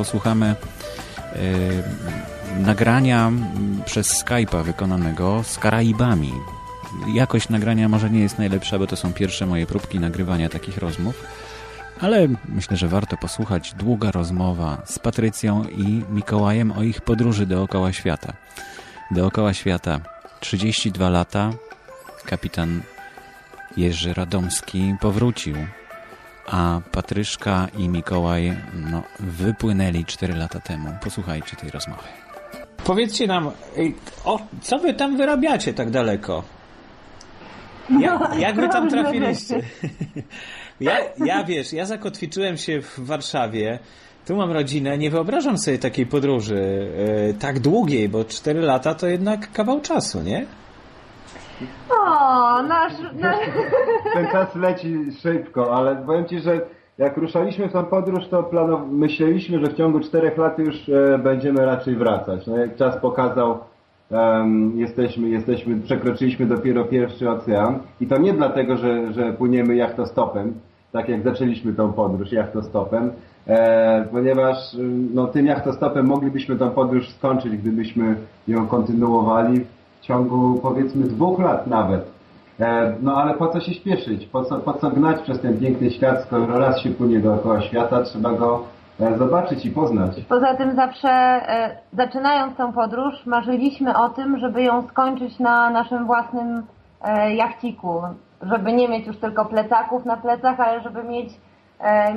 posłuchamy nagrania przez Skype'a wykonanego z Karaibami. Jakość nagrania może nie jest najlepsza, bo to są pierwsze moje próbki nagrywania takich rozmów, ale myślę, że warto posłuchać długa rozmowa z Patrycją i Mikołajem o ich podróży dookoła świata. Dookoła świata 32 lata kapitan Jerzy Radomski powrócił, a Patryszka i Mikołaj no, wypłynęli 4 lata temu. Posłuchajcie tej rozmowy. Powiedzcie nam, o, co wy tam wyrabiacie tak daleko? Jak, no, jak wy tam trafiliście? Ja, ja wiesz, ja zakotwiczyłem się w Warszawie, tu mam rodzinę, nie wyobrażam sobie takiej podróży e, tak długiej, bo 4 lata to jednak kawał czasu, nie? O, nasz, nasz... Ten czas leci szybko, ale powiem Ci, że jak ruszaliśmy w tą podróż, to planow- myśleliśmy, że w ciągu czterech lat już e, będziemy raczej wracać. No jak czas pokazał, um, jesteśmy, jesteśmy, przekroczyliśmy dopiero pierwszy ocean. I to nie dlatego, że, że płyniemy jachtostopem, tak jak zaczęliśmy tą podróż jachtostopem, e, ponieważ no, tym jachtostopem moglibyśmy tą podróż skończyć, gdybyśmy ją kontynuowali w ciągu powiedzmy dwóch lat nawet. E, no ale po co się śpieszyć? Po co, po co gnać przez ten piękny świat, skoro raz się płynie dookoła świata, trzeba go e, zobaczyć i poznać. Poza tym zawsze e, zaczynając tą podróż marzyliśmy o tym, żeby ją skończyć na naszym własnym jachciku. Żeby nie mieć już tylko plecaków na plecach, ale żeby mieć,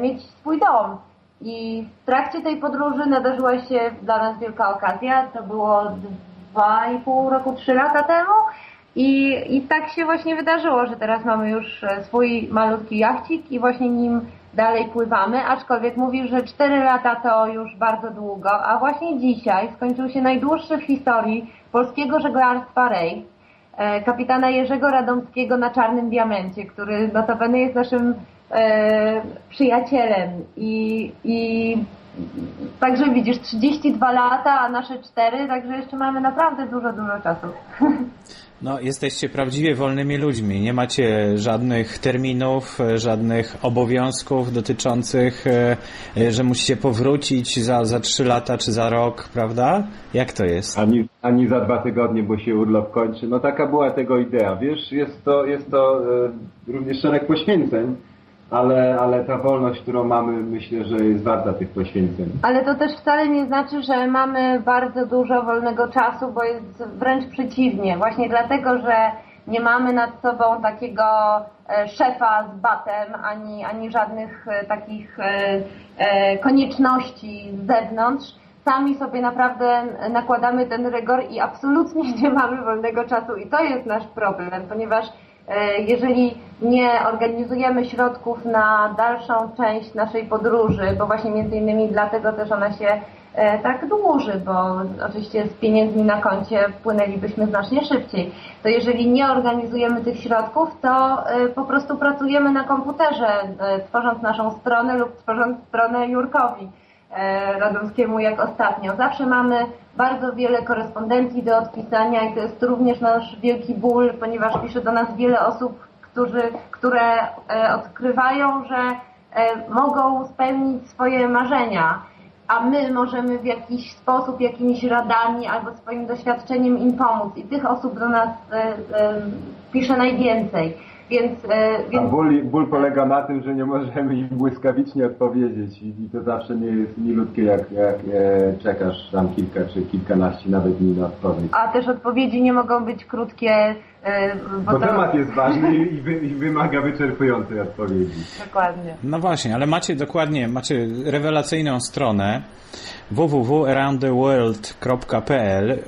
mieć swój dom. I w trakcie tej podróży nadarzyła się dla nas wielka okazja. To było dwa i pół roku, trzy lata temu. I, I tak się właśnie wydarzyło, że teraz mamy już e, swój malutki jachcik i właśnie nim dalej pływamy, aczkolwiek mówisz, że 4 lata to już bardzo długo, a właśnie dzisiaj skończył się najdłuższy w historii polskiego żeglarstwa rej, e, kapitana Jerzego Radomskiego na Czarnym Diamencie, który notabene jest naszym e, przyjacielem i, i także widzisz, 32 lata, a nasze 4, także jeszcze mamy naprawdę dużo, dużo czasu. No, jesteście prawdziwie wolnymi ludźmi. Nie macie żadnych terminów, żadnych obowiązków dotyczących, e, że musicie powrócić za, za trzy lata czy za rok, prawda? Jak to jest? Ani, ani za dwa tygodnie, bo się urlop kończy. No taka była tego idea. Wiesz, jest to, jest to e, również szereg poświęceń ale, ale ta wolność, którą mamy, myślę, że jest warta tych poświęceń. Ale to też wcale nie znaczy, że mamy bardzo dużo wolnego czasu, bo jest wręcz przeciwnie. Właśnie dlatego, że nie mamy nad sobą takiego e, szefa z batem, ani, ani żadnych e, takich e, konieczności z zewnątrz. Sami sobie naprawdę nakładamy ten rygor i absolutnie nie mamy wolnego czasu i to jest nasz problem, ponieważ jeżeli nie organizujemy środków na dalszą część naszej podróży, bo właśnie między innymi dlatego też ona się e, tak dłuży, bo oczywiście z pieniędzmi na koncie płynęlibyśmy znacznie szybciej. To jeżeli nie organizujemy tych środków, to e, po prostu pracujemy na komputerze, tworząc naszą stronę lub tworząc stronę Jurkowi Radomskiemu jak ostatnio. Zawsze mamy bardzo wiele korespondencji do odpisania i to jest również nasz wielki ból, ponieważ pisze do nas wiele osób, którzy, które e, odkrywają, że e, mogą spełnić swoje marzenia, a my możemy w jakiś sposób, jakimiś radami albo swoim doświadczeniem im pomóc. I tych osób do nas e, pisze najwięcej. Więc, e, więc... A ból, ból polega na tym, że nie możemy im błyskawicznie odpowiedzieć i, i to zawsze nie jest milutkie, jak, jak e, czekasz tam kilka czy kilkanaście nawet dni na odpowiedź. A też odpowiedzi nie mogą być krótkie, bo, bo to... temat jest ważny i, wy, i, wymaga wyczerpującej odpowiedzi. Dokładnie. No właśnie, ale macie dokładnie, macie rewelacyjną stronę www.aroundtheworld.pl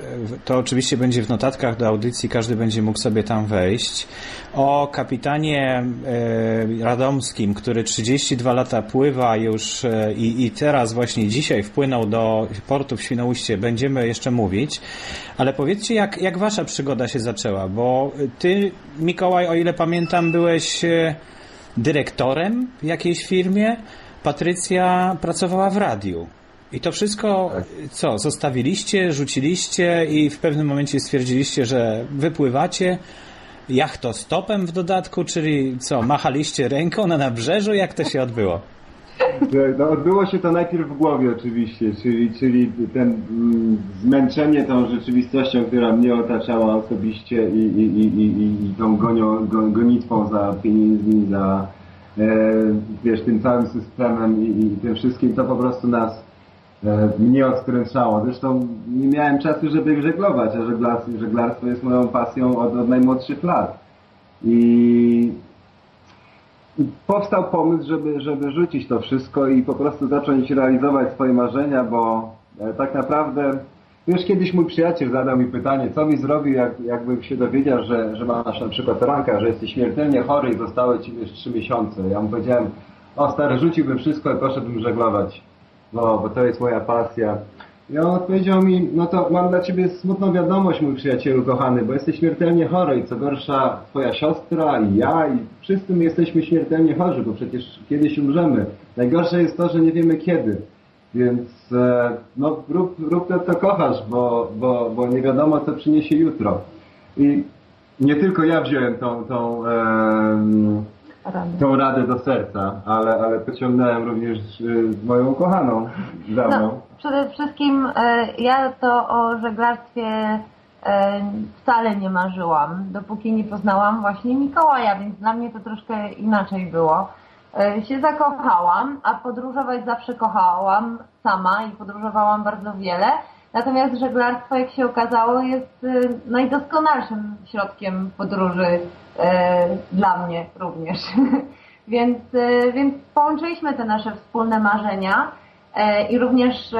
to oczywiście będzie w notatkach do audycji, każdy będzie mógł sobie tam wejść. O kapitanie e, radomskim, który 32 lata pływa już e, i, i teraz właśnie dzisiaj wpłynął do portu w Świnoujście, będziemy jeszcze mówić. Ale powiedzcie, jak, jak wasza przygoda się zaczęła? Bo ty, Mikołaj, o ile pamiętam, byłeś e, dyrektorem w jakiejś firmie, Patrycja pracowała w radiu. I to wszystko, tak. co, zostawiliście, rzuciliście i w pewnym momencie stwierdziliście, że wypływacie jachtostopem w dodatku, czyli co, machaliście ręką na nabrzeżu? Jak to się odbyło? No, odbyło się to najpierw w głowie oczywiście, czyli, czyli ten mm, zmęczenie tą rzeczywistością, która mnie otaczała osobiście i, i, i, i, i tą gonio, go, gonitwą za pieniędzmi, za e, wiesz, tym całym systemem i, i tym wszystkim, to po prostu nas e, mnie odstręczało. Zresztą nie miałem czasu, żeby żeglować, a żeglarstwo, żeglarstwo jest moją pasją od, od najmłodszych lat. I powstał pomysł, żeby, żeby rzucić to wszystko i po prostu zacząć realizować swoje marzenia, bo e, tak naprawdę już kiedyś mój przyjaciel zadał mi pytanie, co mi zrobił, jak, jakbym się dowiedział, że, że masz na przykład ranka, że jesteś śmiertelnie chory i zostały ci już trzy miesiące. Ja mu powiedziałem, o stary, rzuciłbym wszystko i poszedłbym żeglować, bo, bo to jest moja pasja. I on odpowiedział mi, no to mam dla ciebie smutną wiadomość, mój przyjacielu kochany, bo jesteś śmiertelnie chory i co gorsza twoja siostra i ja i wszyscy my jesteśmy śmiertelnie chorzy, bo przecież kiedyś umrzemy. Najgorsze jest to, że nie wiemy kiedy. Więc e, no rób, rób to, co kochasz, bo, bo, bo nie wiadomo, co przyniesie jutro. I nie tylko ja wziąłem tą, tą em, tą radę do serca, ale, ale pociągnąłem również y, moją ukochaną za mną. No, przede wszystkim e, ja to o żeglarstwie e, wcale nie marzyłam, dopóki nie poznałam właśnie Mikołaja, więc dla mnie to troszkę inaczej było. E, się zakochałam, a podróżować zawsze kochałam sama i podróżowałam bardzo wiele. Natomiast żeglarstwo, jak się okazało, jest y, najdoskonalszym środkiem podróży dla mnie również. więc, więc połączyliśmy te nasze wspólne marzenia i również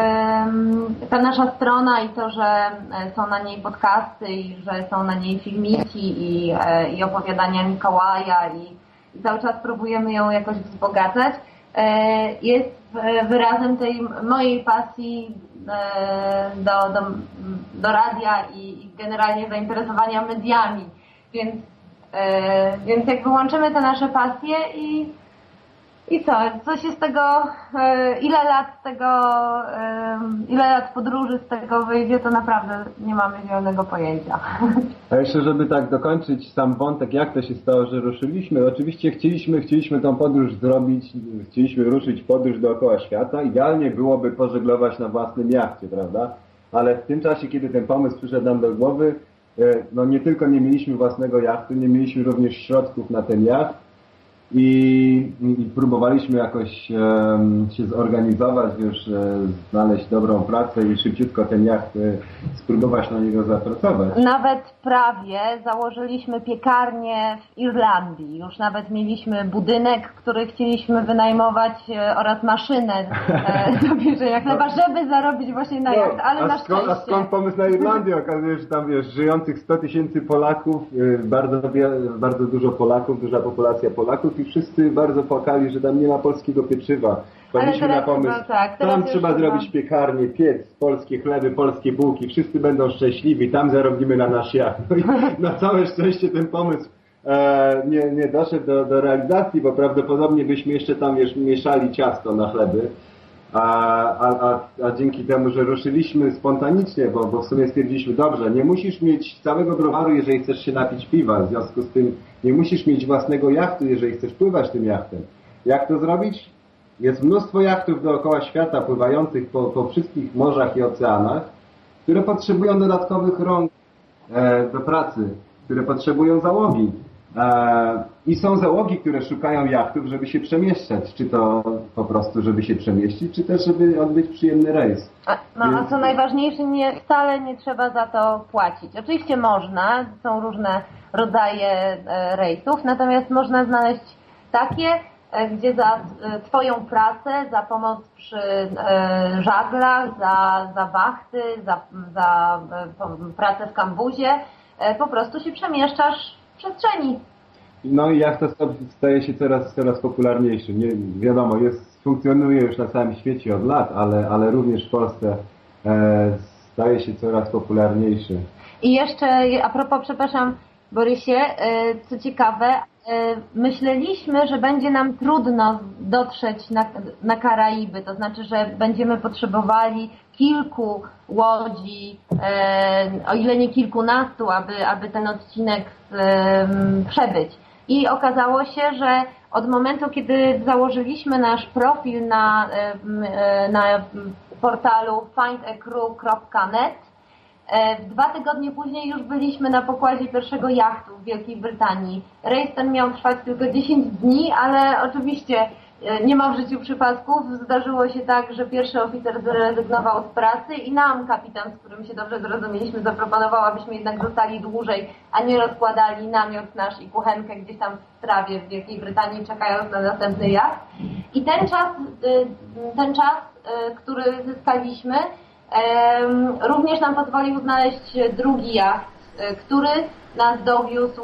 ta nasza strona i to, że są na niej podcasty i że są na niej filmiki i, i opowiadania Mikołaja i, i cały czas próbujemy ją jakoś wzbogacać, jest wyrazem tej mojej pasji E, do, do, do radia i, generalnie zainteresowania mediami. Więc, e, więc jak wyłączymy te nasze pasje i, i co? Co się z tego, e, ile lat tego, ile lat podróży z tego wyjdzie, to naprawdę nie mamy zielonego pojęcia. A jeszcze, żeby tak dokończyć sam wątek, jak to się stało, że ruszyliśmy. Oczywiście chcieliśmy, chcieliśmy tą podróż zrobić, chcieliśmy ruszyć podróż dookoła świata. Idealnie byłoby pożeglować na własnym jachcie, prawda? Ale w tym czasie, kiedy ten pomysł przyszedł nam do głowy, e, no nie tylko nie mieliśmy własnego jachtu, nie mieliśmy również środków na ten jacht, i, i próbowaliśmy jakoś um, się zorganizować, już e, znaleźć dobrą pracę i szybciutko ten jacht e, spróbować na niego zapracować. Nawet prawie założyliśmy piekarnię w Irlandii. Już nawet mieliśmy budynek, który chcieliśmy wynajmować e, oraz maszynę do bierzenia chleba, żeby zarobić właśnie na no, jacht, ale a na skąd, szczęście... A skąd pomysł na Irlandię? Okazuje się, że tam wiesz, żyjących 100 tysięcy Polaków, e, bardzo, bardzo dużo Polaków, duża populacja Polaków i wszyscy bardzo płakali, że tam nie ma polskiego pieczywa. Wpadliśmy na pomysł, tak, tam trzeba zrobić piekarnię, piec, polskie chleby, polskie bułki, wszyscy będą szczęśliwi, tam zarobimy na nasz jacht. No i na całe szczęście ten pomysł e, nie, nie doszedł do, do realizacji, bo prawdopodobnie byśmy jeszcze tam wiesz, mieszali ciasto na chleby. A, a, a, dzięki temu, że ruszyliśmy spontanicznie, bo, bo w sumie stwierdziliśmy, dobrze, nie musisz mieć całego browaru, jeżeli chcesz się napić piwa, w związku z tym nie musisz mieć własnego jachtu, jeżeli chcesz pływać tym jachtem. Jak to zrobić? Jest mnóstwo jachtów dookoła świata pływających po, po wszystkich morzach i oceanach, które potrzebują dodatkowych rąk e, do pracy, które potrzebują załogi. E, I są załogi, które szukają jachtów, żeby się przemieszczać. Czy to po prostu, żeby się przemieścić, czy też, żeby odbyć przyjemny rejs. A, no, a co najważniejsze, nie, wcale nie trzeba za to płacić. Oczywiście można, są różne rodzaje e, rejsów, natomiast można znaleźć takie, e, gdzie za Twoją pracę, za pomoc przy żaglach, za, za wachty, za, za pracę w kambuzie, po prostu się przemieszczasz przestrzeni. No i jak to staje się coraz, coraz popularniejszy. Nie, wiadomo, jest, funkcjonuje już na całym świecie od lat, ale, ale również w Polsce e, staje się coraz popularniejszy. I jeszcze a propos, przepraszam Borysie, e, co ciekawe, myśleliśmy, że będzie nam trudno dotrzeć na, na Karaiby, to znaczy, że będziemy potrzebowali kilku łodzi, e, o ile nie kilkunastu, aby, aby ten odcinek przebyć. I okazało się, że od momentu, kiedy założyliśmy nasz profil na, na portalu findacrew.net, Dwa tygodnie później już byliśmy na pokładzie pierwszego jachtu w Wielkiej Brytanii. Rejs ten miał trwać tylko 10 dni, ale oczywiście E, nie ma w życiu przypadków. Zdarzyło się tak, że pierwszy oficer zrezygnował z pracy i nam kapitan, z którym się dobrze zrozumieliśmy, zaproponował, abyśmy jednak zostali dłużej, a nie rozkładali namiot nasz i kuchenkę gdzieś tam w trawie w Wielkiej Brytanii, czekając na następny jacht. I ten czas, e, ten czas, e, który zyskaliśmy, również nam pozwolił znaleźć drugi jacht, który nas dowiózł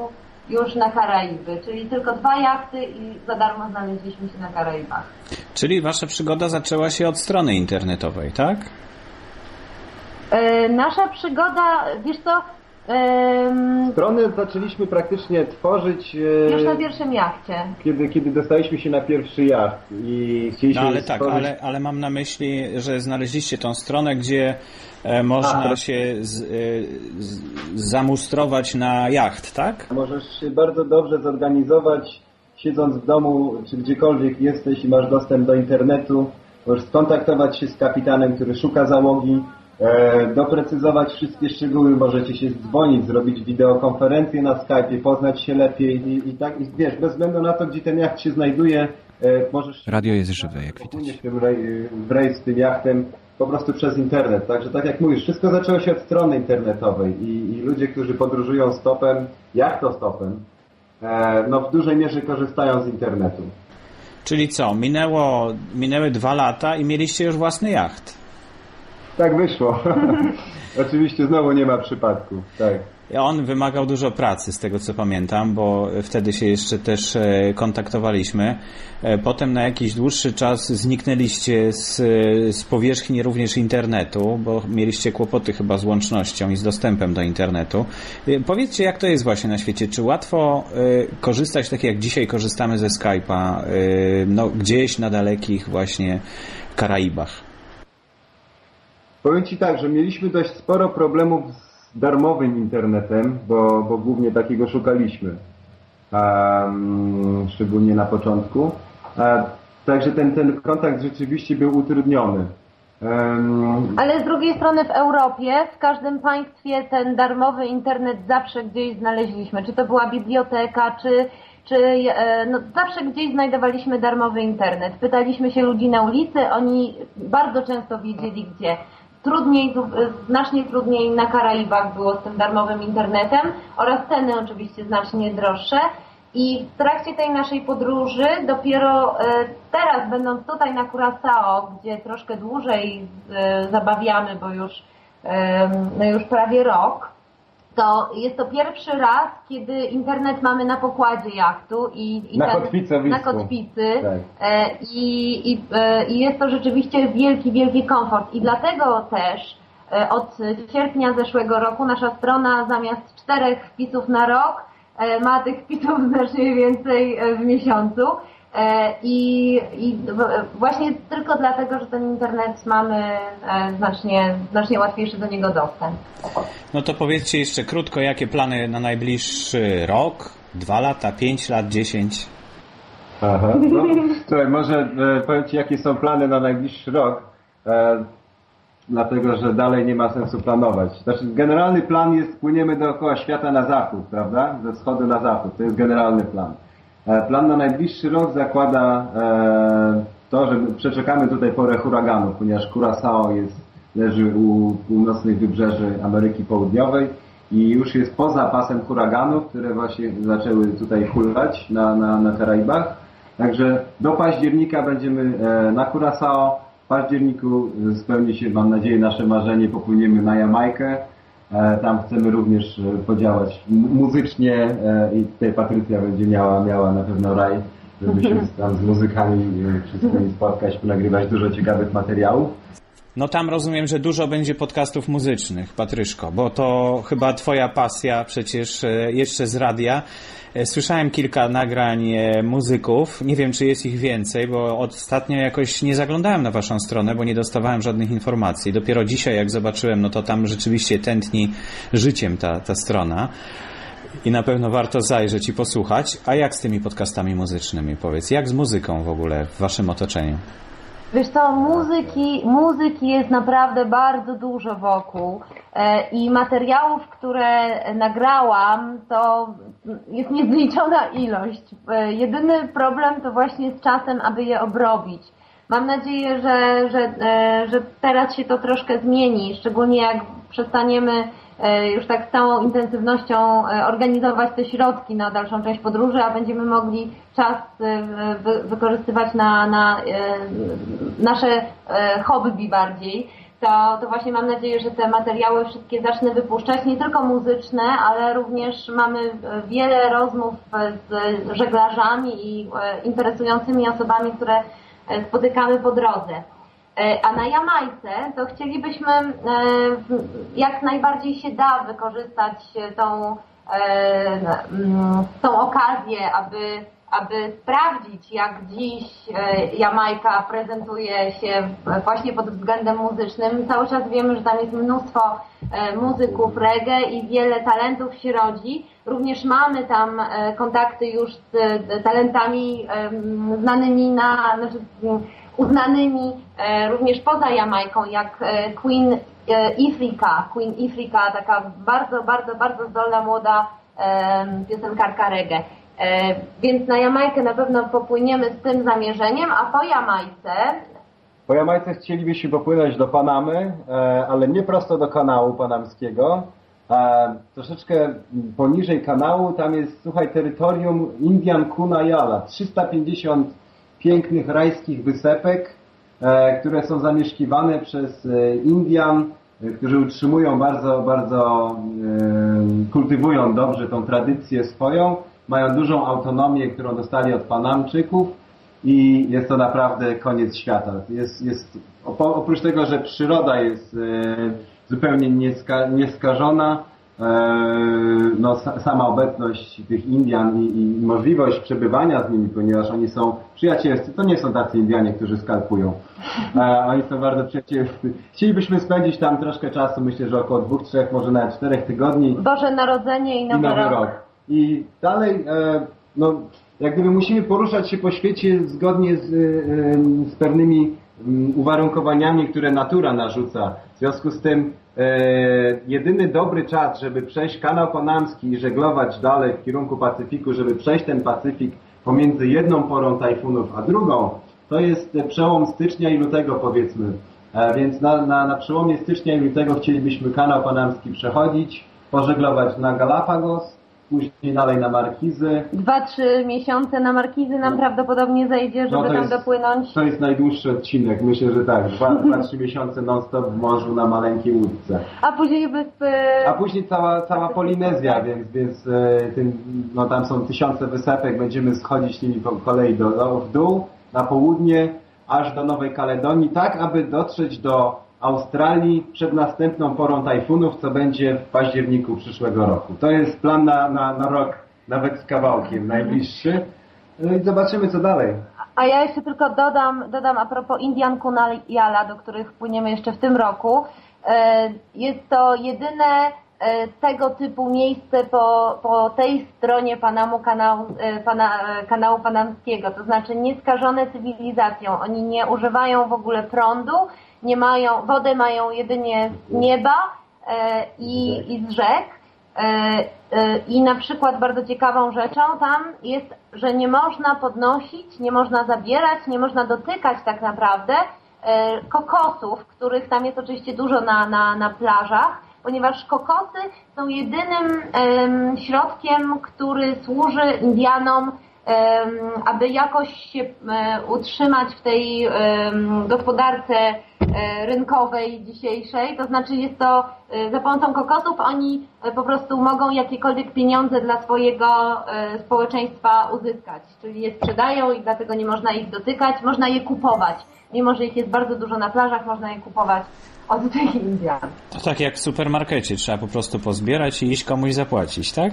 już na Karaiby, czyli tylko dwa jachty i za darmo znaleźliśmy się na Karaibach. Czyli wasza przygoda zaczęła się od strony internetowej, tak? E, nasza przygoda, wiesz co, Strony zaczęliśmy praktycznie tworzyć. E, Już na pierwszym jachcie. Kiedy, kiedy dostaliśmy się na pierwszy jacht i chcieliśmy. No ale tak, ale, ale mam na myśli, że znaleźliście tą stronę, gdzie e, można A. się z, e, z, zamustrować na jacht, tak? Możesz się bardzo dobrze zorganizować, siedząc w domu, czy gdziekolwiek jesteś i masz dostęp do internetu. Możesz skontaktować się z kapitanem, który szuka załogi doprecyzować wszystkie szczegóły, możecie się dzwonić, zrobić wideokonferencję na Skype, poznać się lepiej i, i tak, i wiesz, bez względu na to, gdzie ten jacht się znajduje, e, możesz... Radio jest żywe, jak widać. w rejs z tym jachtem po prostu przez internet. Także tak jak mówisz, wszystko zaczęło się od strony internetowej i, i ludzie, którzy podróżują stopem, jachtostopem, e, no w dużej mierze korzystają z internetu. Czyli co, minęło, minęły dwa lata i mieliście już własny jacht? Tak wyszło. Oczywiście znowu nie ma przypadku. Tak. On wymagał dużo pracy, z tego co pamiętam, bo wtedy się jeszcze też e, kontaktowaliśmy. E, potem na jakiś dłuższy czas zniknęliście z, z powierzchni również internetu, bo mieliście kłopoty chyba z łącznością i z dostępem do internetu. E, powiedzcie, jak to jest właśnie na świecie? Czy łatwo korzystać, tak jak dzisiaj korzystamy ze Skype'a, no, gdzieś na dalekich właśnie Karaibach? Powiem Ci tak, że mieliśmy dość sporo problemów z darmowym internetem, bo, bo głównie takiego szukaliśmy. Um, szczególnie na początku. E, także ten, ten kontakt rzeczywiście był utrudniony. Um, Ale z drugiej strony w Europie, w każdym państwie ten darmowy internet zawsze gdzieś znaleźliśmy. Czy to była biblioteka, czy czy e, no, zawsze gdzieś znajdowaliśmy darmowy internet. Pytaliśmy się ludzi na ulicy, oni bardzo często wiedzieli gdzie. Trudniej, znacznie trudniej na Karaibach było z tym darmowym internetem oraz ceny oczywiście znacznie droższe. I w trakcie tej naszej podróży, dopiero e, teraz, będąc tutaj na Curaçao, gdzie troszkę dłużej e, zabawiamy, bo już, no już prawie rok, to jest to pierwszy raz, kiedy internet mamy na pokładzie jachtu i, i na, ten, na kotwicy tak. e, i, i, e, i jest to rzeczywiście wielki, wielki komfort i dlatego też e, od sierpnia zeszłego roku nasza strona zamiast czterech wpisów na rok ma tych wpisów znacznie więcej w miesiącu I, I, właśnie tylko dlatego, że ten internet mamy znacznie, znacznie łatwiejszy do niego dostęp. No to powiedzcie jeszcze krótko, jakie plany na najbliższy rok, dwa lata, pięć lat, dziesięć? Aha, no, słuchaj, może e, powiem Ci, jakie są plany na najbliższy rok, e, dlatego, że dalej nie ma sensu planować. Znaczy, generalny plan jest, płyniemy dookoła świata na zachód, prawda? Ze wschodu na zachód, to jest generalny plan. E, plan na najbliższy rok zakłada e, to, że przeczekamy tutaj porę huraganów, ponieważ Curaçao jest, leży u północnych wybrzeży Ameryki Południowej i już jest poza pasem huraganów, które właśnie zaczęły tutaj hulać na, na, na Karaibach. Także do października będziemy e, na Curaçao. W październiku spełni się, mam nadzieję, nasze marzenie, popłyniemy na Jamajkę E, tam chcemy również e, podziałać muzycznie i tutaj Patrycja będzie miała, miała na pewno raj, żeby się tam z muzykami wszystkimi spotkać, nagrywać dużo ciekawych materiałów. No tam rozumiem, że dużo będzie podcastów muzycznych, Patryszko, bo to chyba twoja pasja przecież jeszcze z radia. E, słyszałem kilka nagrań e, muzyków. Nie wiem, czy jest ich więcej, bo ostatnio jakoś nie zaglądałem na waszą stronę, bo nie dostawałem żadnych informacji. Dopiero dzisiaj, jak zobaczyłem, no to tam rzeczywiście tętni życiem ta, ta strona. I na pewno warto zajrzeć i posłuchać. A jak z tymi podcastami muzycznymi? Powiedz, jak z muzyką w ogóle w waszym otoczeniu? Wiesz co, muzyki, muzyki jest naprawdę bardzo dużo wokół e, i materiałów, które nagrałam, to jest niezliczona ilość. E, jedyny problem to właśnie z czasem, aby je obrobić. Mam nadzieję, że, że, e, że teraz się to troszkę zmieni, szczególnie jak przestaniemy już tak z całą intensywnością organizować te środki na dalszą część podróży, a będziemy mogli czas wykorzystywać na, na nasze hobby bardziej. To, to właśnie mam nadzieję, że te materiały wszystkie zacznę wypuszczać, nie tylko muzyczne, ale również mamy wiele rozmów z żeglarzami i interesującymi osobami, które spotykamy po drodze. A na Jamajce to chcielibyśmy jak najbardziej się da wykorzystać tą, tą okazję, aby aby sprawdzić, jak dziś e, Jamajka prezentuje się właśnie pod względem muzycznym. Cały czas wiemy, że tam jest mnóstwo e, muzyków reggae i wiele talentów się rodzi. Również mamy tam e, kontakty już z talentami znanymi na, znaczy uznanymi również poza Jamajką, jak Queen Ifrika. Queen Ifrika, taka bardzo, bardzo, bardzo zdolna młoda piosenkarka reggae. E, więc na Jamajkę na pewno popłyniemy z tym zamierzeniem, a po Jamajce... Po Jamajce chcielibyśmy popłynąć do Panamy, e, ale nie prosto do kanału panamskiego. Troszeczkę poniżej kanału, tam jest, słuchaj, terytorium Indian Kunayala. 350 pięknych rajskich wysepek, e, które są zamieszkiwane przez Indian, którzy utrzymują bardzo, bardzo, kultywują dobrze tą tradycję swoją mają dużą autonomię, którą dostali od Panamczyków i jest to naprawdę koniec świata. Jest, jest, oprócz tego, że przyroda jest e, zupełnie nieska, nieskażona, e, no, sama obecność tych Indian i, i, możliwość przebywania z nimi, ponieważ oni są przyjacielscy, to nie są tacy Indianie, którzy skalpują. E, oni są bardzo przyjacielscy. Chcielibyśmy spędzić tam troszkę czasu, myślę, że około dwóch, trzech, może nawet czterech tygodni. Boże Narodzenie i Nowy, i nowy rok. rok. I dalej, e, no, jak gdyby musimy poruszać się po świecie zgodnie z, e, z pewnymi uwarunkowaniami, które natura narzuca. W związku z tym e, jedyny dobry czas, żeby przejść kanał panamski i żeglować dalej w kierunku Pacyfiku, żeby przejść ten Pacyfik pomiędzy jedną porą tajfunów a drugą, to jest przełom stycznia i lutego powiedzmy. Więc na, na, na przełomie stycznia i lutego chcielibyśmy kanał panamski przechodzić, pożeglować na Galapagos, później dalej na Markizy. Dwa, trzy miesiące na Markizy nam no. prawdopodobnie zajdzie, żeby no tam jest, dopłynąć. To jest najdłuższy odcinek, myślę, że tak. Dwa, dwa trzy miesiące non-stop w morzu na maleńkiej łódce. A później wyspy... A później cała, cała Polinezja, więc, więc e, tym, no, tam są tysiące wysepek, będziemy schodzić nimi po kolei do, do, w dół, na południe, aż do Nowej Kaledonii, tak aby dotrzeć do Australii przed następną porą tajfunów, co będzie w październiku przyszłego roku. To jest plan na, na, na rok, nawet z kawałkiem najbliższy. No i zobaczymy, co dalej. A ja jeszcze tylko dodam, dodam a propos Indian Kunal do których płyniemy jeszcze w tym roku. E, jest to jedyne e, tego typu miejsce po, po tej stronie Panamu, kanału, e, pana, kanału panamskiego, to znaczy nieskażone cywilizacją. Oni nie używają w ogóle prądu, nie mają, wodę mają jedynie z nieba e, i, i z rzek. E, e, I na przykład bardzo ciekawą rzeczą tam jest, że nie można podnosić, nie można zabierać, nie można dotykać tak naprawdę kokosów, których tam jest oczywiście dużo na, na, na plażach, ponieważ kokosy są jedynym środkiem, który służy Indianom aby jakoś się utrzymać w tej gospodarce e, rynkowej dzisiejszej, to znaczy jest to e, za pomocą kokosów oni e, po prostu mogą jakiekolwiek pieniądze dla swojego społeczeństwa uzyskać, czyli je sprzedają i dlatego nie można ich dotykać, można je kupować. Mimo, że ich jest bardzo dużo na plażach, można je kupować od tych Indian. To tak jak w supermarkecie, trzeba po prostu pozbierać i iść komuś zapłacić, tak?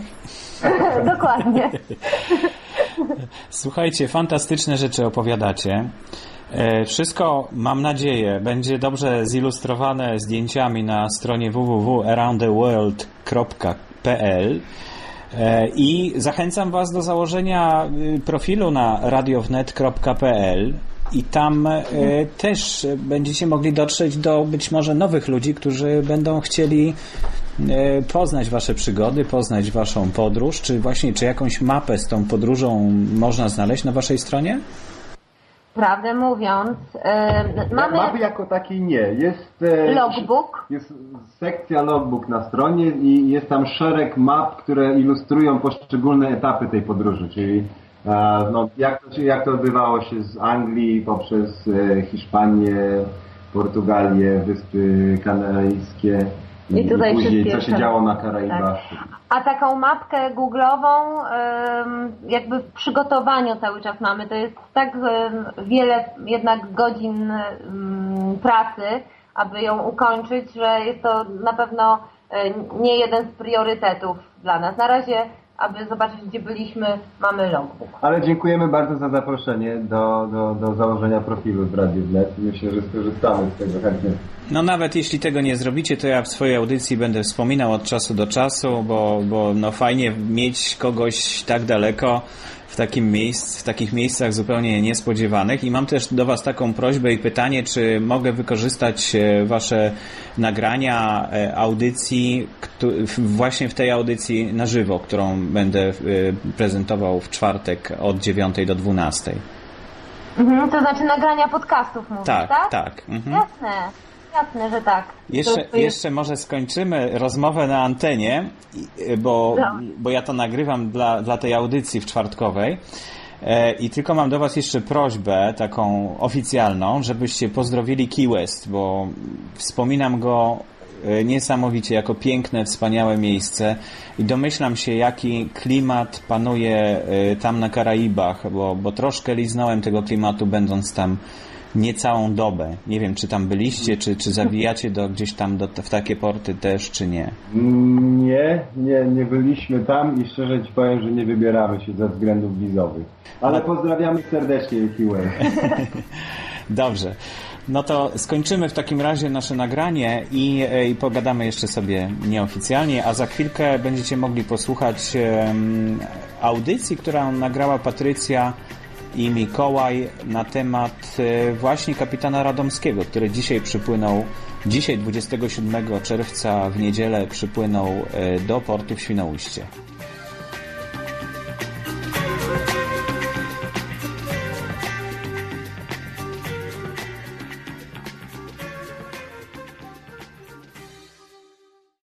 Dokładnie. Słuchajcie, fantastyczne rzeczy opowiadacie. E, wszystko, mam nadzieję, będzie dobrze zilustrowane zdjęciami na stronie www.aroundtheworld.pl. E, I zachęcam Was do założenia y, profilu na radiownet.pl i tam e, też będziecie mogli dotrzeć do być może nowych ludzi, którzy będą chcieli poznać Wasze przygody, poznać Waszą podróż, czy właśnie, czy jakąś mapę z tą podróżą można znaleźć na Waszej stronie? Prawdę mówiąc, e, mamy Mapy jako takiej nie. Jest, e, logbook. jest sekcja logbook na stronie i jest tam szereg map, które ilustrują poszczególne etapy tej podróży, czyli e, no, jak, to, jak to odbywało się z Anglii poprzez e, Hiszpanię, Portugalię, Wyspy Kanaryjskie I tutaj później co się jeszcze- działo na Karaibach. A taką mapkę googlową jakby w przygotowaniu cały czas mamy. To jest tak wiele jednak godzin pracy, aby ją ukończyć, że jest to na pewno e, nie jeden z priorytetów dla nas. Na razie, aby zobaczyć gdzie byliśmy, mamy logbook. Ale dziękujemy bardzo za zaproszenie do, do, do założenia profilu w Radiu Wnet. Myślę, że skorzystamy z tego chętnie. No nawet jeśli tego nie zrobicie, to ja w swojej audycji będę wspominał od czasu do czasu, bo, bo no fajnie mieć kogoś tak daleko w takim miejsc, w takich miejscach zupełnie niespodziewanych i mam też do Was taką prośbę i pytanie, czy mogę wykorzystać e, Wasze nagrania e, audycji właśnie w tej audycji na żywo, którą będę e, prezentował w czwartek od 9 do 12. Mhm, to znaczy nagrania podcastów mówisz, Tak, tak? tak. Mhm. Jasne, jasne, że tak. Jeszcze, jest- jeszcze może skończymy rozmowę na antenie, i- bo, No. bo ja to nagrywam dla, dla tej audycji w czwartkowej. E, I tylko mam do Was jeszcze prośbę taką oficjalną, żebyście pozdrowili Key West, bo wspominam go e, niesamowicie jako piękne, wspaniałe miejsce i domyślam się, jaki klimat panuje e, tam na Karaibach, bo, bo troszkę liznąłem tego klimatu, będąc tam niecałą dobę. Nie wiem, czy tam byliście, czy, czy zawijacie do, gdzieś tam do, w takie porty też, czy nie. Nie, nie, nie byliśmy tam i szczerze Ci powiem, że nie wybieramy się ze względów wizowych. Ale pozdrawiamy serdecznie Kiłę. Dobrze. No to skończymy w takim razie nasze nagranie i, e, i pogadamy jeszcze sobie nieoficjalnie, a za chwilkę będziecie mogli posłuchać em, audycji, którą nagrała Patrycja i Mikołaj na temat e, właśnie kapitana Radomskiego, który dzisiaj przypłynął, dzisiaj 27 czerwca w niedzielę przypłynął e, do portu w Świnoujście.